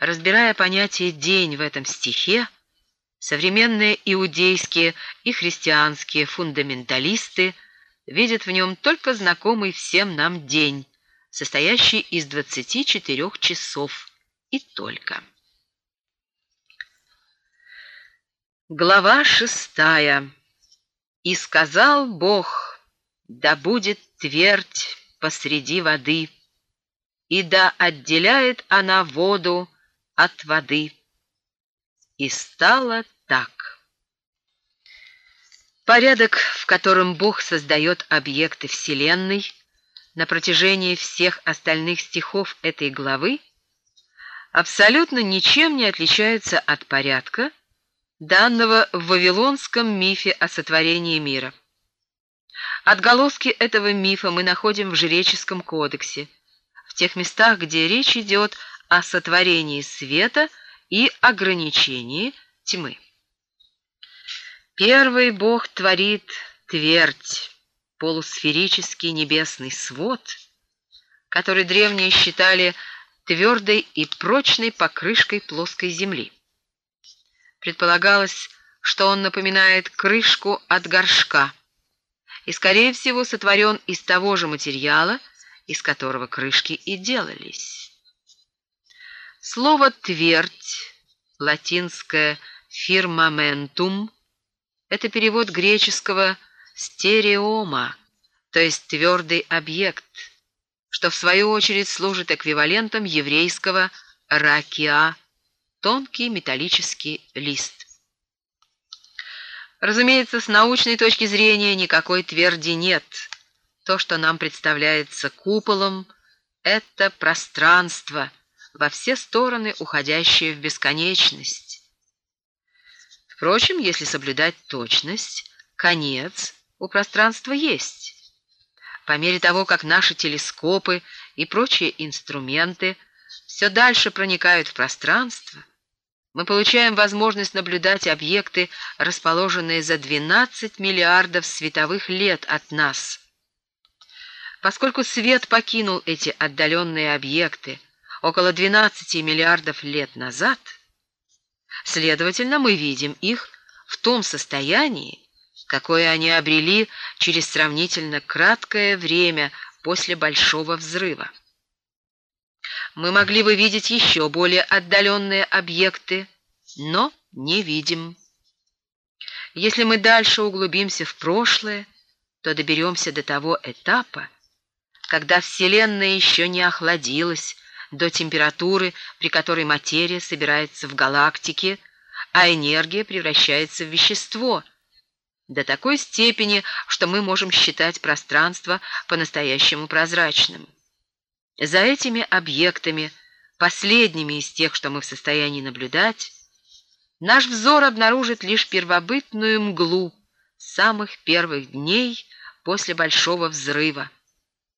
Разбирая понятие «день» в этом стихе, современные иудейские и христианские фундаменталисты видят в нем только знакомый всем нам день, состоящий из 24 часов и только. Глава шестая. «И сказал Бог, да будет твердь посреди воды, и да отделяет она воду от воды». И стало так. Порядок, в котором Бог создает объекты Вселенной на протяжении всех остальных стихов этой главы, абсолютно ничем не отличается от порядка, данного в вавилонском мифе о сотворении мира. Отголоски этого мифа мы находим в Жреческом кодексе, в тех местах, где речь идет о сотворении света и ограничении тьмы. Первый Бог творит твердь, полусферический небесный свод, который древние считали твердой и прочной покрышкой плоской земли. Предполагалось, что он напоминает крышку от горшка и, скорее всего, сотворен из того же материала, из которого крышки и делались. Слово «твердь», латинское «фирмаментум» — это перевод греческого «стереома», то есть твердый объект, что в свою очередь служит эквивалентом еврейского «ракиа» тонкий металлический лист. Разумеется, с научной точки зрения никакой тверди нет. То, что нам представляется куполом, это пространство, во все стороны уходящее в бесконечность. Впрочем, если соблюдать точность, конец у пространства есть. По мере того, как наши телескопы и прочие инструменты все дальше проникают в пространство, мы получаем возможность наблюдать объекты, расположенные за 12 миллиардов световых лет от нас. Поскольку свет покинул эти отдаленные объекты около 12 миллиардов лет назад, следовательно, мы видим их в том состоянии, какое они обрели через сравнительно краткое время после Большого взрыва мы могли бы видеть еще более отдаленные объекты, но не видим. Если мы дальше углубимся в прошлое, то доберемся до того этапа, когда Вселенная еще не охладилась до температуры, при которой материя собирается в галактике, а энергия превращается в вещество, до такой степени, что мы можем считать пространство по-настоящему прозрачным. За этими объектами, последними из тех, что мы в состоянии наблюдать, наш взор обнаружит лишь первобытную мглу самых первых дней после Большого взрыва,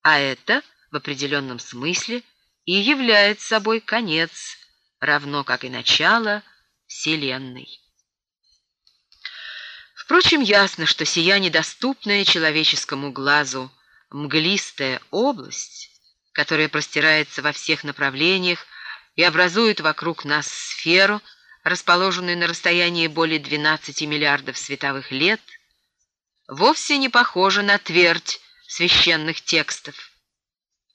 а это в определенном смысле и является собой конец, равно как и начало Вселенной. Впрочем, ясно, что сия недоступная человеческому глазу мглистая область которая простирается во всех направлениях и образует вокруг нас сферу, расположенную на расстоянии более 12 миллиардов световых лет, вовсе не похожа на твердь священных текстов.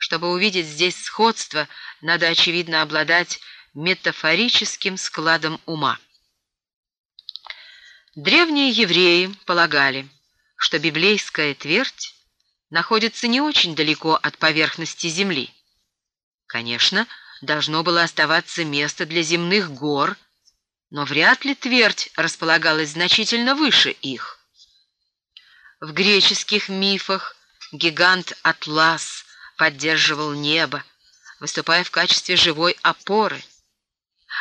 Чтобы увидеть здесь сходство, надо, очевидно, обладать метафорическим складом ума. Древние евреи полагали, что библейская твердь находится не очень далеко от поверхности Земли. Конечно, должно было оставаться место для земных гор, но вряд ли твердь располагалась значительно выше их. В греческих мифах гигант Атлас поддерживал небо, выступая в качестве живой опоры.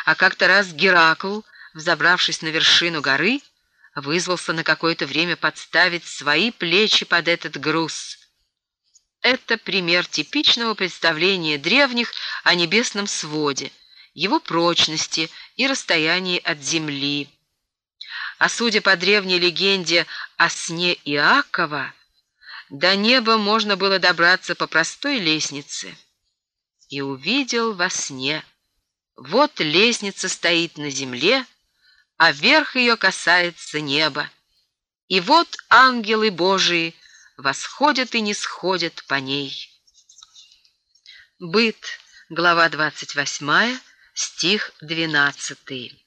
А как-то раз Геракл, взобравшись на вершину горы, вызвался на какое-то время подставить свои плечи под этот груз. Это пример типичного представления древних о небесном своде, его прочности и расстоянии от земли. А судя по древней легенде о сне Иакова, до неба можно было добраться по простой лестнице. И увидел во сне Вот лестница стоит на земле, а верх ее касается неба. И вот ангелы Божии восходят и не сходят по ней. Быт, глава 28, стих 12.